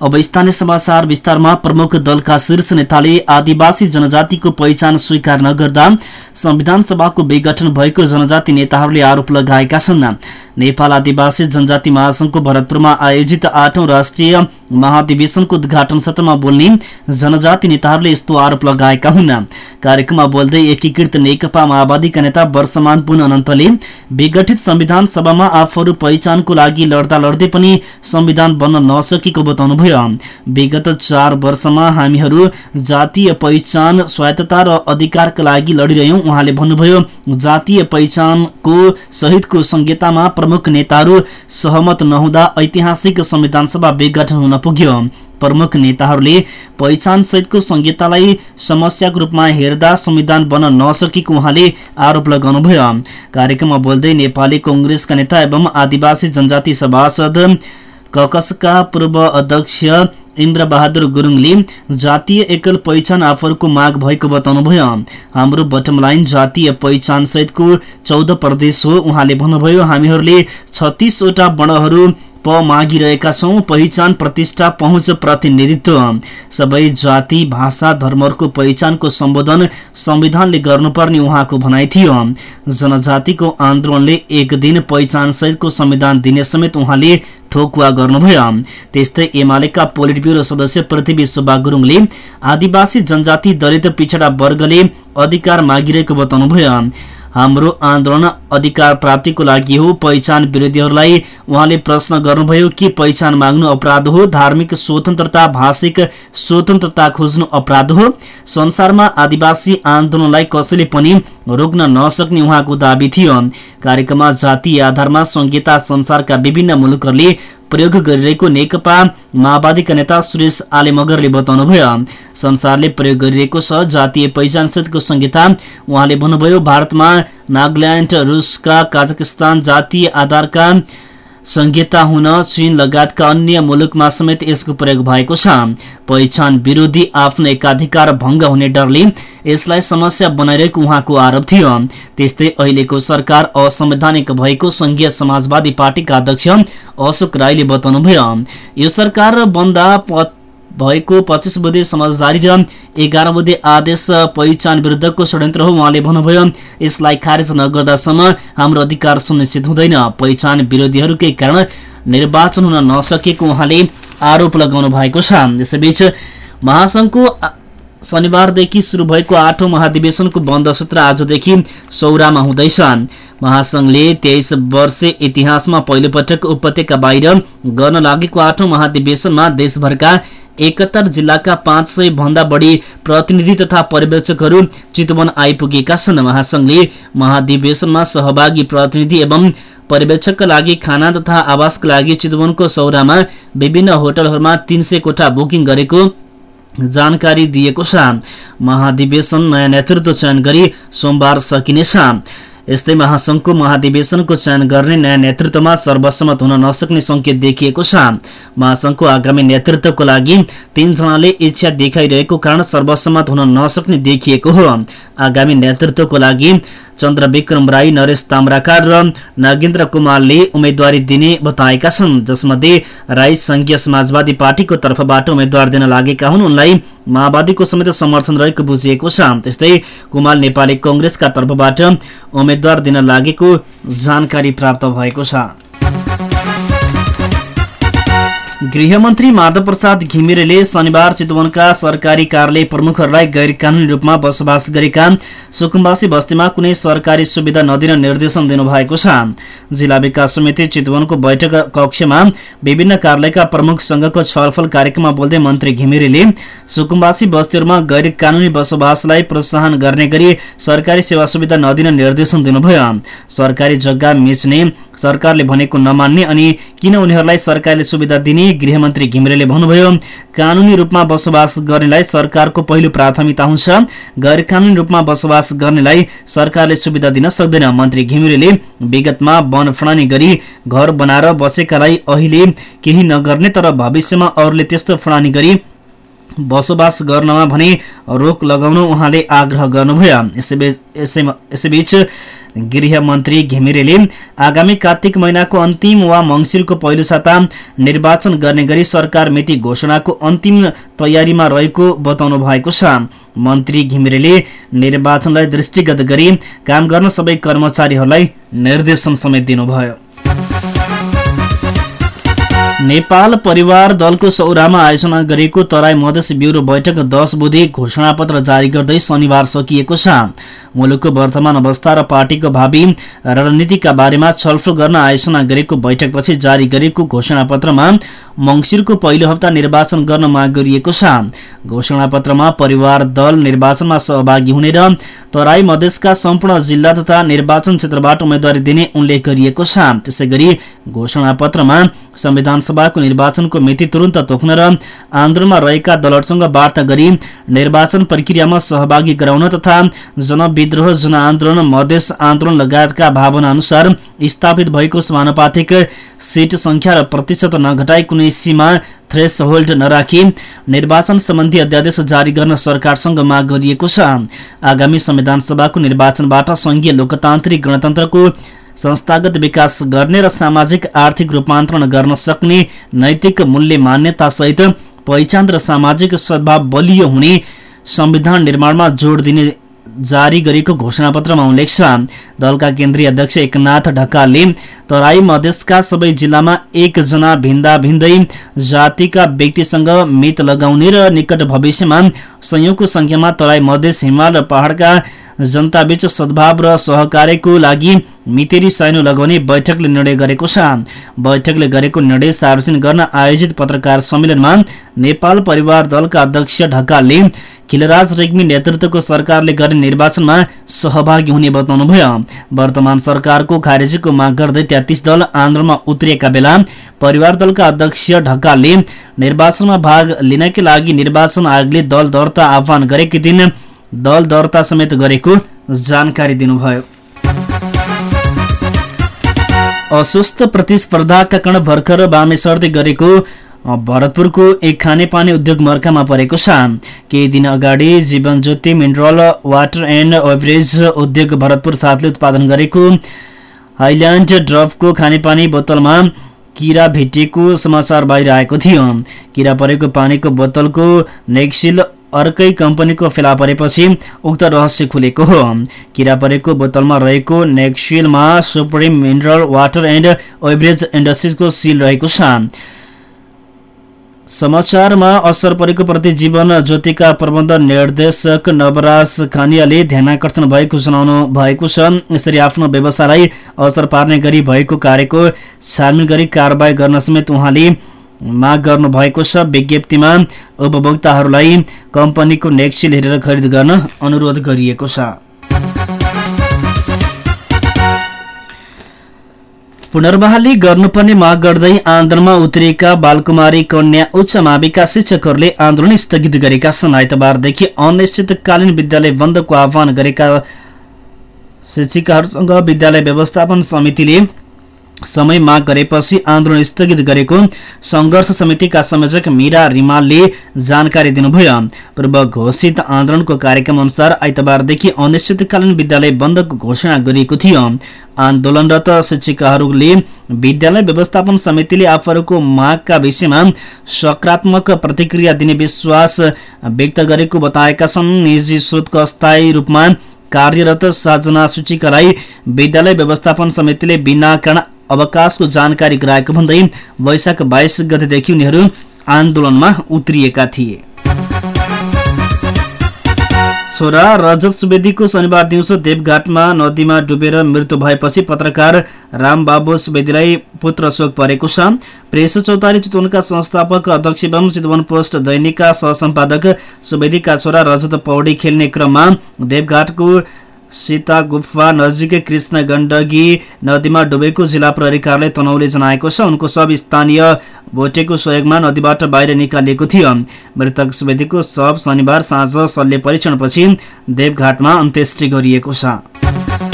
अब स्थानीय समाचार विस्तारमा प्रमुख दलका शीर्ष नेताले आदिवासी जनजातिको पहिचान स्वीकार नगर्दा संविधान सभाको विघटन भएको जनजाति नेताहरूले आरोप लगाएका छन्। नेपाल आदिवासी जनजाति महासंघको भरतपुरमा आयोजित आठौं राष्ट्रिय महाधिवेशनको उद्घाटन सत्रमा बोल्ने जनजाति नेताहरूले यस्तो आरोप लगाएका हुन्। कार्यक्रममा बोल्दै एकीकृत नेकपा माओवादीका नेता वर्षमान पुन अनन्तले विघटित संविधान सभामा आफूहरू पहिचानको लागि लड्दा लड्दै पनि संविधान बन्न नसकेको बताउनुभयो। विगत चार वर्षमा हामीहरू जातीय पहिचान स्वायत्तता र अधिकारका लागि लडिरह्यौं उहाँले भन्नुभयो जातीय पहिचानको सहितको संहितामा प्रमुख नेताहरू सहमत नहुँदा ऐतिहासिक संविधान सभा विघटन हुन पुग्यो। प्रमुख नेताहरूले पहिचान सहितको संहितालाई समस्याको रूपमा हेर्दा संविधान बन्न नसकेको उहाँले आरोप लगाउनुभयो। कार्यक्रममा बोल्दै नेपाली कंग्रेसका नेता एवं आदिवासी जनजाति सभासद ककसका पूर्व अध्यक्ष इन्द्रबहादुर गुरुङले जातीय एकल पहिचान आफरको माग भएको बताउनुभयो। हाम्रो बटम लाइन जातीय पहिचान सहितको चौध प्रदेश हो। उहाँले भन्नुभयो हामीहरूले छत्तिसवटा वर्णहरू प मागिरहेका छौँ। पहिचान प्रतिष्ठा पहुँच प्रतिनिधित्व। सबै जाति भाषा धर्महरूको पहिचानको सम्बोधन संविधानले गर्नुपर्ने उहाँको भनाइ थियो। जनजातिको आन्दोलनले एक दिन पहिचान सहितको संविधान दिने समेत उहाँले ठोकुवा गर्नुभयो। त्यस्तै एमालेका पोलिट ब्युरो सदस्य पृथ्वी सुब्बा गुरुङले आदिवासी जनजाति दलित पिछडा वर्गले अधिकार मागिरहेको बताउनुभयो। हाम्रो आन्दोलन अधिकार प्राप्तिको लागि हो। पहिचान विरोधीहरूलाई उहाँले प्रश्न गर्नुभयो कि पहिचान माग्नु अपराध हो। धार्मिक स्वतन्त्रता भाषिक स्वतन्त्रता खोज्नु अपराध हो। संसारमा आदिवासी आन्दोलनलाई कसैले पनि रोक्न नसक्ने उहाँको दावी थियो। कार्यक्रममा जातीय आधारमा संहिता संसारका विभिन्न मुलुकहरूले प्रयोग गरिरहेको नेकपा माओवादीका नेता सुरेश आले मगरले बताउनुभयो। संसारले प्रयोग गरिरहेको छ जातीय पहिचान सहितको संहिता। उहाँले भन्नुभयो भारतमा नागाल्यान्ड रुसका काजाकिस्तान जातीय आधारका संहिता हुन चीन लगायतका अन्य मुलुकमा समेत यसको प्रयोग भएको छ। पहिचान विरोधी आफ्नो एकाधिकार भङ्ग हुने डरले यसलाई समस्या बनाइरहेको उहाँको आरोप थियो। त्यस्तै अहिलेको सरकार असंवैधानिक भएको संघीय समाजवादी पार्टीका अध्यक्ष अशोक राईले बताउनुभयो। यो सरकार बन्दा भएको पच्चिस बुधे समझदारी र एघार बुधे आदेश पहिचान विरुद्धको षड्यन्त्र हो उहाँले भन्नुभयो। यसलाई खारेज नगर्दासम्म हाम्रो अधिकार सुनिश्चित हुँदैन। पहिचान विरोधीहरूकै कारण निर्वाचन हुन नसकेको उहाँले आरोप लगाउनु भएको छ। यसैबीच महासंघको शनिबारदेखि सुरु भएको आठौं महाधिवेशनको बन्द सत्र आजदेखि सौरामा हुँदैछ। महासंघले तेइस वर्ष इतिहासमा पहिलोपटक उपत्यका बाहिर गर्न लागेको आठौं महाधिवेशनमा देशभरका एकहत्तर जिल्लाका पाँच सय भन्दा बढी प्रतिनिधि तथा पर्यवेक्षकहरू चितवन आइपुगेका छन्। महासंघले महाधिवेशनमा सहभागी प्रतिनिधि एवं पर्यवेक्षकका लागि खाना तथा आवासका लागि चितवनको सौरामा विभिन्न होटलहरूमा तीन सय कोठा बुकिङ गरेको जानकारी दिएको छ। महाधिवेशन नयाँ नेतृत्व चयन गरी सोमबार सकिनेछ। यस्तै महासंघको महाधिवेशनको चयन गर्ने नयाँ नेतृत्वमा सर्वसम्मत हुन नसक्ने संकेत देखिएको छ। महासंघको आगामी नेतृत्वको लागि तीनजनाले इच्छा देखाइरहेको कारण सर्वसम्मत हुन नसक्ने देखिएको हो। आगामी नेतृत्वको लागि चन्द्र विक्रम राई नरेश ताम्राकार र नागेन्द्र कुमारले उम्मेद्वारी दिने बताएका छन्। जसमध्ये राई संघीय समाजवादी पार्टीको तर्फबाट उम्मेद्वार दिन लागेका हुन्। उनलाई माओवादीको समेत समर्थन रहेको बुझिएको छ। त्यस्तै कुमार नेपाली कंग्रेसका तर्फबाट उम्मेद्वार दिन लागेको जानकारी प्राप्त भएको छ। गृहमन्त्री माधव प्रसाद घिमिरेले शनिबार चितवनका सरकारी कार्यालय प्रमुखहरूलाई गैर कानूनी रूपमा बसोबास गरेका सुकुम्बासी बस्तीमा कुनै सरकारी सुविधा नदिन निर्देशन दिनुभएको छ। जिल्ला विकास समिति चितवनको बैठक कक्षमा विभिन्न कार्यालयका प्रमुखसँगको छलफल कार्यक्रममा बोल्दै मन्त्री घिमिरेले सुकुम्बासी बस्तीहरूमा गैर कानूनी बसोबासलाई प्रोत्साहन गर्ने गरी सरकारी सेवा सुविधा नदिन निर्देशन दिनुभयो। सरकारी जग्गा मिच्ने सरकारले भनेको नमान्ने अनि किन उनीहरूलाई सरकारले सुविधा दिने गृहमन्त्री घिमिरेले भन्नुभयो कानूनी रूपमा बसोबास गर्नेलाई सरकारको पहिलो प्राथमिकता हुन्छ। गैर कानूनी रूपमा बसोबास गर्नेलाई सरकारले सुविधा दिन सक्दैन। मन्त्री घिमिरेले विगतमा वन फडानी गरी घर बनाएर बसेकालाई अहिले केही नगर्ने तर भविष्यमा अरूले त्यस्तो फडानी गरी बसोबास गर्नमा भने रोक लगाउन उहाँले आग्रह गर्नुभयो। यसैबीच गृहमन्त्री घिमिरेले आगामी कार्तिक महिनाको अन्तिम वा मङ्सिरको पहिलो साता निर्वाचन गर्ने गरी सरकार मिति घोषणाको अन्तिम तयारीमा रहेको बताउनु भएको छ। मन्त्री घिमिरेले निर्वाचनलाई दृष्टिगत गरी काम गर्न सबै कर्मचारीहरूलाई निर्देशन समेत दिनुभयो। नेपाल परिवार दलको सौरामा आयोजना गरेको तराई मधेस ब्युरो बैठक दस बुधे घोषणापत्र जारी गर्दै शनिबार सकिएको छ। मुलुकको वर्तमान अवस्था र पार्टीको भावी रणनीतिका बारेमा छलफल गर्न आयोजना गरेको बैठकपछि जारी गरेको घोषणापत्रमा मङ्सिरको पहिलो हप्ता निर्वाचन गर्न माग गरिएको छ। घोषणापत्रमा परिवार दल निर्वाचनमा सहभागी हुने र तराई मधेसका सम्पूर्ण जिल्ला तथा निर्वाचन क्षेत्रबाट उम्मेद्वारी दिने उल्लेख गरिएको छ। त्यसै गरी घोषणापत्रमा संविधान सभाको निर्वाचनको मिति तुरन्त तोक्न र आन्दोलनमा रहेका दलहरूसँग वार्ता गरी निर्वाचन प्रक्रियामा सहभागी गराउन तथा जनविद्रोह जनआन्दोलन मधेस आन्दोलन लगायतका भावना अनुसार स्थापित भएको समानुपातिक सिट संख्या र प्रतिशत नघटाई कुनै सीमा थ्रेस होल्ड नराखी निर्वाचन सम्बन्धी अध्यादेश जारी गर्न सरकारसँग माग गरिएको छ। आगामी संविधान सभाको निर्वाचनबाट संघीय लोकतान्त्रिक गणतन्त्रको संस्थागत विकास गर्ने र सामाजिक आर्थिक रूपान्तरण गर्न सक्ने नैतिक मूल्य मान्यतासहित पहिचान र सामाजिक सद्भाव बलियो हुने संविधान निर्माणमा जोड दिने जारी गरेको घोषणापत्रमा उल्लेख छ। दलका केन्द्रीय अध्यक्ष एकनाथ ढकालले तराई मधेसका सबै जिल्लामा एकजना भिन्दा भिन्दै जातिका व्यक्तिसँग मित लगाउने र निकट भविष्यमा संयोगको संख्यामा तराई मधेस हिमाल र पहाड़का जनताबीच सद्भाव र सहकार्यको लागि मितेरी साइनो लगाउने बैठकले निर्णय गरेको छ। बैठकले गरेको निर्णय सार्वजनिक गर्न आयोजित पत्रकार सम्मेलनमा नेपाल परिवार दलका अध्यक्ष ढकालले खिलराज रेग्मी नेतृत्वको सरकारले गर्ने निर्वाचनमा सहभागी हुने बताउनुभयो। वर्तमान सरकारको खारेजीको माग गर्दै तेत्तिस दल आन्दोलनमा उत्रिएका बेला परिवार दलका अध्यक्ष ढकालले निर्वाचनमा भाग लिनकै लागि निर्वाचन आयोगले दल दर्ता आह्वान गरेकै दिन दल दर्ता समेत गरेको जानकारी दिनुभयो। अस्वस्थ प्रतिस्पर्धाका कारण भर्खर बामे गरेको भरतपुरको एक खानेपानी उद्योग मर्कामा परेको छ केही दिन अगाडि Jiwan Jyoti mineral water and beverage उद्योग भरतपुर साथले उत्पादन गरेको हाइल्यान्ड ड्रपको खानेपानी बोतलमा किरा भेटिएको समाचार बाहिर आएको थियो। किरा परेको पानीको बोतलको नेक्सिल अर्कै कम्पनीको फेला परेपछि उक्त रहस्य खुलेको हो। किरा परेको बोतलमा रहेको नेक्सिलमा supreme mineral water and beverage इन्डस्ट्रिजको सिल रहेको छ। समाचारमा असर परेको प्रति जीवन ज्योतिका प्रबन्ध निर्देशक नवराज खानियाले ध्यानकर्षण भएको जनाउनु भएको छ। यसरी आफ्नो व्यवसायलाई असर पार्ने गरी भएको कार्यको छानबिन गरी कारवाही गर्न समेत उहाँले माग गर्नु भएको छ विज्ञप्तिमा उपभोक्ताहरूलाई कम्पनीको नेक्सिल हेरेर खरिद गर्न अनुरोध गरिएको छ। पुनर्बहाली गर्नुपर्ने माग गर्दै आन्दोलनमा उत्रिएका बालकुमारी कन्या उच्च माविका शिक्षकहरूले आन्दोलन स्थगित गरेका छन्। आइतबारदेखि अनिश्चितकालीन विद्यालय बन्दको आह्वान गरेका शिक्षिकाहरूसँग विद्यालय व्यवस्थापन समितिले समय माग गरेपछि आन्दोलन स्थगित गरेको संघर्ष समितिका संयोजक मीरा रिमालले जानकारी दिनुभयो। पूर्व घोषित आन्दोलनको कार्यक्रम अनुसार आइतबारदेखि अनिश्चितकालीन विद्यालय बन्दको घोषणा गरिएको थियो। आन्दोलनरत शिक्षिकाहरूले विद्यालय व्यवस्थापन समितिले आफूहरूको मागका विषयमा सकारात्मक प्रतिक्रिया दिने विश्वास व्यक्त गरेको बताएका छन्। निजी स्रोतको अस्थायी रूपमा कार्यरत सातजना शिक्षिकालाई विद्यालय व्यवस्थापन समितिले बिना कारण अवकाशको जानकारी गराएको भन्दै वैशाख बाइस गतेदेखि उनीहरू आन्दोलनमा उत्रिएका थिए। छोरा रजत सुवेदीको शनिबार दिउँसो देवघाटमा नदीमा डुबेर मृत्यु भएपछि पत्रकार रामबाबु सुवेदीलाई पुत्र शोक परेको छ। प्रेस चौतारी चितवनका संस्थापक अध्यक्ष एवं चितवन पोस्ट दैनिकका सहसम्पादक सुवेदीका छोरा रजत पौडी खेल्ने क्रममा देवघाटको सीता गुफा नजिकै कृष्ण गण्डकी नदीमा डुबेको जिल्ला प्रहरी कार्यालय तनौले जनाएको छ। उनको सब स्थानीय भोटेको सहयोगमा नदीबाट बाहिर निकालिएको थियो। मृतक सुवेदीको शव शनिबार साँझ शल्य परीक्षणपछि देवघाटमा अन्त्येष्टि गरिएको छ।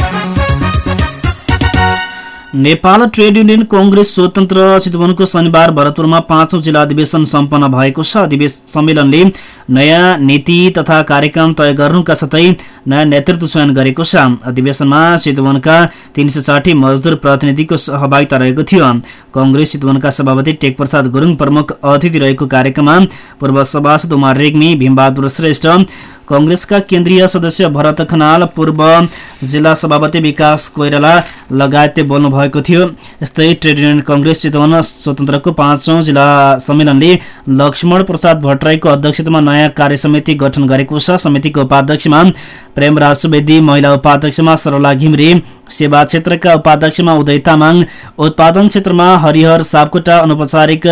नेपाल ट्रेड युनियन कंग्रेस स्वतन्त्र चितवनको शनिबार भरतपुरमा पाँचौं जिल्ला अधिवेशन सम्पन्न भएको छ। अधिवेशन सम्मेलनले नयाँ नीति तथा कार्यक्रम तय गर्नुका साथै नयाँ नेतृत्व चयन गरेको छ। अधिवेशनमा चितवनका तीन मजदुर प्रतिनिधिको सहभागिता रहेको थियो। कंग्रेस चितवनका सभापति टेक प्रसाद गुरुङ प्रमुख अतिथि रहेको कार्यक्रममा पूर्व सभासद उमा रेग्मी भीमबहादुर श्रेष्ठ कंग्रेसका केन्द्रीय सदस्य भरत खनाल पूर्व जिल्ला सभापति विकास कोइराला लगायतले बोल्नु भएको थियो। यस्तै ट्रेड युनियन कंग्रेस चितवन स्वतन्त्रको पाँचौं जिल्ला सम्मेलनले लक्ष्मण प्रसाद भट्टराईको अध्यक्षतामा नयाँ कार्य समिति गठन गरेको छ। समितिको उपाध्यक्षमा प्रेमराज सुवेदी महिला उपाध्यक्षमा सरला घिम्रे सेवा क्षेत्रका उपाध्यक्षमा उदय तामाङ उत्पादन क्षेत्रमा हरिहर सापकोटा अनौपचारिक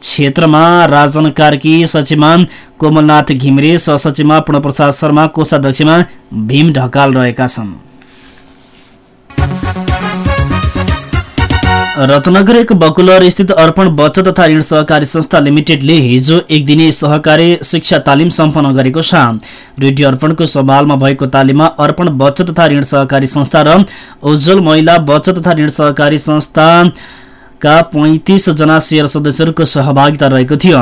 क्षेत्रमा राजन कार्की सचिवमा कोमलनाथ घिमिरे सहसचिवमा पूर्णप्रसाद शर्मा कोषाध्यक्षमा भीम ढकाल रहेका छन्। रत्नगर एक बकुलर स्थित अर्पण बचत तथा ऋण सहकारी संस्था लिमिटेडले हिजो एक दिने सहकारी शिक्षा तालिम सम्पन्न गरेको छ। रेडियो अर्पणको सवालमा भएको तालिममा अर्पण बचत तथा ऋण सहकारी संस्था र उज्जवल महिला बचत तथा ऋण सहकारी संस्था का पैंतिस जना सेयर सदस्यहरूको सहभागिता रहेको थियो।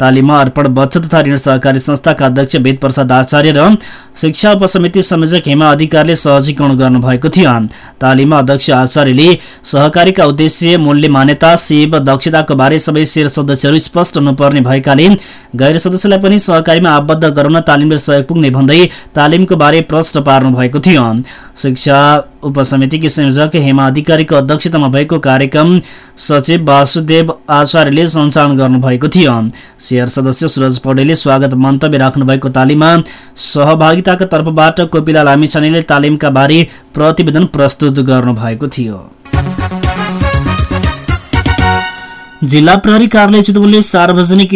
तालिममा अर्पण बचत तथा ऋण सहकारी संस्थाका अध्यक्ष वेद प्रसाद आचार्य र शिक्षा उपसमिति संयोजक हेमा अधिकारीले सहजीकरण गर्नुभएको थियो। तालिममा अध्यक्ष आचार्यले सहकारीका उद्देश्य मूल्य मान्यता सेव दक्षताको बारे सबै सेयर सदस्यहरू स्पष्ट हुनुपर्ने भएकाले गैर सदस्यलाई पनि सहकारीमा आबद्ध गराउन तालिमले सहयोग पुग्ने भन्दै तालिमको बारे प्रश्न पार्नु भएको थियो। शिक्षा उपसमितिकी संयोजक हेमा अधिकारीको अध्यक्षतामा भएको कार्यक्रम सचिव वासुदेव आचार्यले सञ्चालन गर्नुभएको थियो। सेयर सदस्य सुरज पौडेलले स्वागत मन्तव्य राख्नुभएको तालिममा सहभागिताका तर्फबाट कोपिला लामिछानेले तालिमका बारे प्रतिवेदन प्रस्तुत गर्नुभएको थियो। जिल्ला प्रहरी कार्यालय चितवनले सार्वजनिक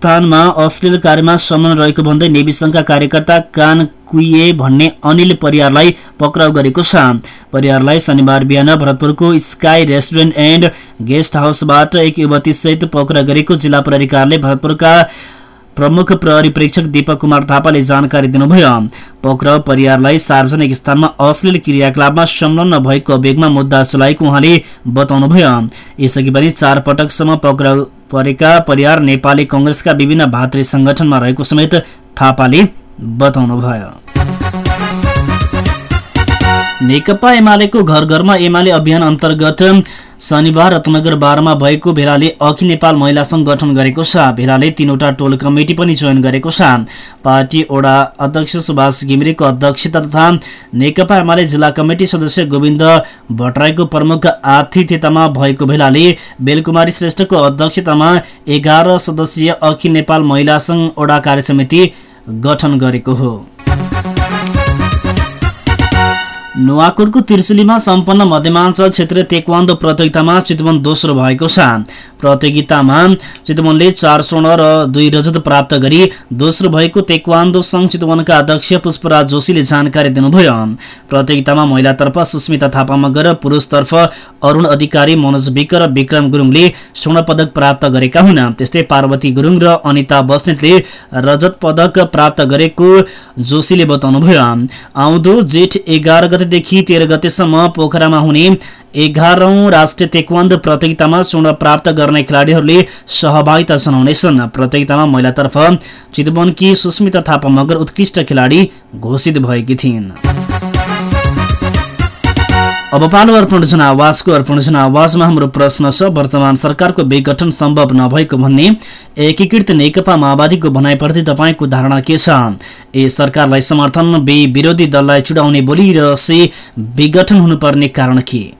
स्थानमा अश्लील कार्यमा संलग्न रहेको भन्दै नेवी कार्यकर्ता कान कुइए भन्ने अनिल परियारलाई पक्राउ गरेको छ। परियारलाई शनिबार बिहान भरतपुरको स्काई रेस्टुरेन्ट एन्ड गेस्ट हाउसबाट एक युवतीसहित पक्राउ गरेको जिल्ला प्रहरी कार्यालय भरतपुरका प्रमुख प्रहरी परीक्षक दीपक कुमार थापाले जानकारी दिनुभयो। पक्राउ परियारलाई सार्वजनिक स्थानमा अश्लील क्रियाकलापमा संलग्न भएको अभियोगमा मुद्दा चलाएको उहाँले बताउनुभयो। यसअघि पनि चार पटकसम्म पक्राउ परेका परियार नेपाली कंग्रेसका विभिन्न भातृ संगठनमा रहेको समेत थापाले बताउनुभयो। नेकपा एमालेको घर घरमा एमाले अभियान अन्तर्गत शनिबार रत्नगर बाह्रमा भएको भेलाले अखिल नेपाल महिला संघ गठन गरेको छ। भेलाले तीनवटा टोल कमिटी पनि चयन गरेको छ। पार्टी ओडा अध्यक्ष सुभाष घिमिरेको अध्यक्षता तथा नेकपा एमाले जिल्ला कमिटी सदस्य गोविन्द भट्टराईको प्रमुख आतिथ्यतामा भएको भेलाले बेलकुमारी श्रेष्ठको अध्यक्षतामा एघार सदस्यीय अखिल नेपाल महिला संघ ओडा कार्य समिति गठन गरेको हो। नुवाकोटको त्रिशुलीमा सम्पन्न मध्यमाञ्चल क्षेत्रीय तेक्वान्दो प्रतियोगितामा चितवन दोस्रो भएको छ। प्रतियोगितामा चितवनले चार स्वर्ण र दुई रजत प्राप्त गरी दोस्रो भएको तेक्वान्दो संघ चितवनका अध्यक्ष पुष्पराज जोशीले जानकारी दिनुभयो। प्रतियोगितामा महिलातर्फ सुस्मिता थापा मगर पुरुषतर्फ अरूण अधिकारी मनोज विक र विक्रम गुरुङले स्वर्ण पदक प्राप्त गरेका हुन्। त्यस्तै पार्वती गुरुङ र अनिता बस्नेतले रजत पदक प्राप्त गरेको जोशीले बताउनुभयो। आउँदो जेठ एघार गतेदेखि तेह्र गतेसम्म पोखरामा हुने एघारौं राष्ट्रिय तेक्वान्द प्रतियोगितामा स्वर्ण प्राप्त गर्ने खेलाडीहरूले सहभागिता जनाउनेछन्। प्रतियोगितामा महिलातर्फ चितवनकी सुस्मिता थापा मगर उत्कृष्ट खेलाडी घोषित भएकी थिइन्। अब पालो अर्पण जनावासको अर्पण जनावासमा हाम्रो प्रश्न छ वर्तमान सरकारको विघटन सम्भव नभएको भन्ने। एकीकृत नेकपा माओवादीको भनाइप्रति तपाईँको धारणा के छ? ए सरकारलाई समर्थन बे विरोधी दललाई चुडाउने बोली र से विघटन हुनुपर्ने कारण के?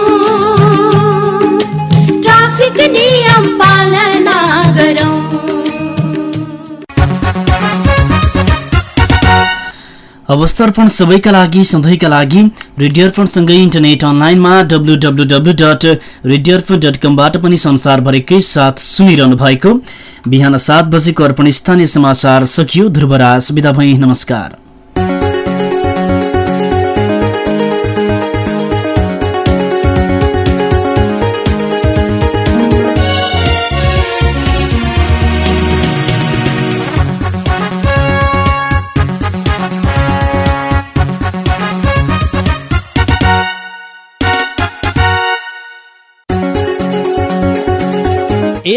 अवस्थर्पण सबैका लागि सधैँका लागि रेडियो अर्पणसँगै इन्टरनेट अनलाइनमा W W W dot radio dot कमबाट पनि संसारभरिकै साथ सुनिरहनु भएको। बिहान सात बजेको अर्पण स्थानीय समाचार सकियो। ध्रुवराज विदा भई नमस्कार।